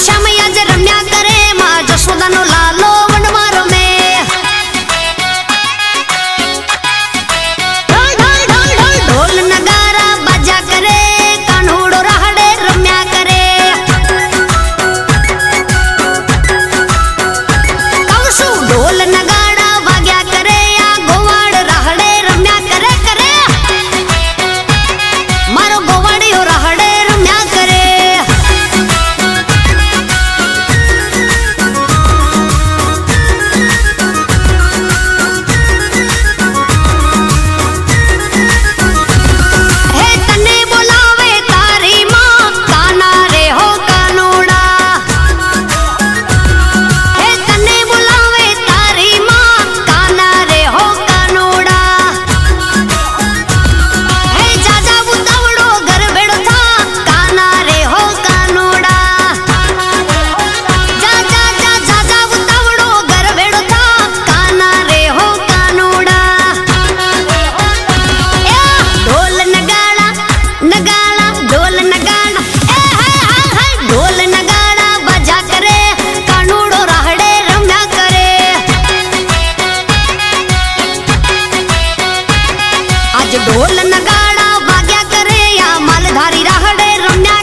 샤마 ढोल नगाड़ा बाग्या करे या मालधारी राहड़े रम्या